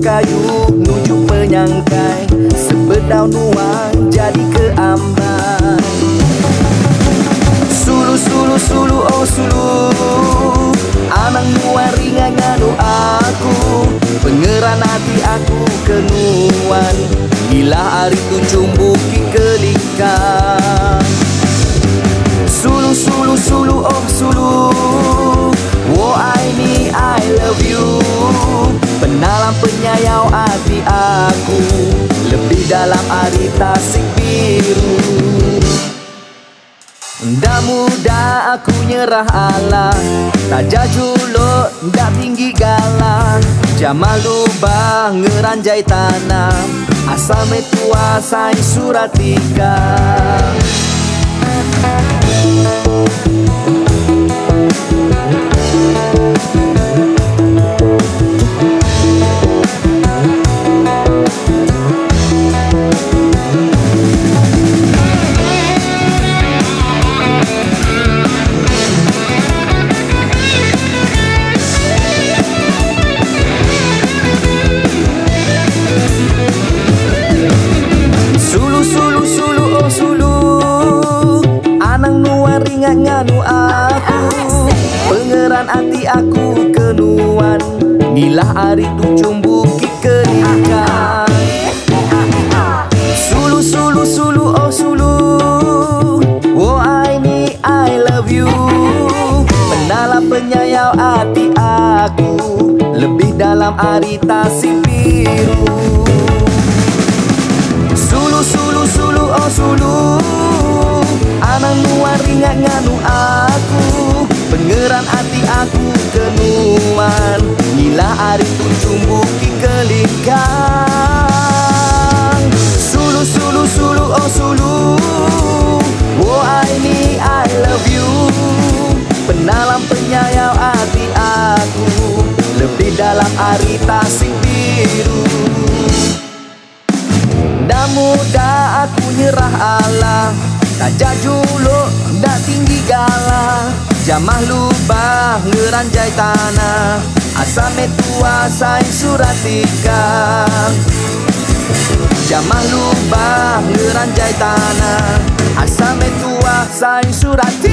kayu Nuju penyangkai Sebedau nuang jadi keamban Sulu sulu sulu oh sulu. Anang nuang ringan nganu aku. Pengeran hati aku kenuan. Gila hari tu cumbuki kelikan. Sulu sulu sulu penyayau hati aku. Lebih dalam hari tasik biru. Dah muda aku nyerah Allah. Tak jajuluk, dah tinggi galah Jamal lubang ngeranjai tanah. Asal metua sain surat tiga Sulu aku kenuan Nilah hari tu cumbuki kelikan Sulu sulu sulu oh sulu. Oh I ni I love you. Penala penyayau hati aku. Lebih dalam hari tasik biru. Sulu sulu sulu oh sulu. Anang nuan ringat nganu aku. Pengeran hati aku Gila hari tu cumbuki kelikan. Sulu sulu sulu oh sulu. Oh I ni I love you. Penalam penyayau hati aku. Lebih dalam hari tasik biru Dah muda aku nyerah Allah. Tak jajuluk, dah tinggi galah Jamah lubah, ngeranjai tanah Asal metua sain surat tiga Jamah lubah, ngeranjai tanah. Asal metua sain surat tiga